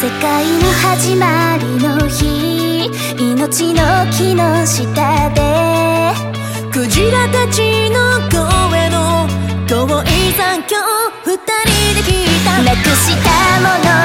世界の始まりの日。命の木の下で。クジラたちの声の遠い残響。二人で聞いた。なくしたもの。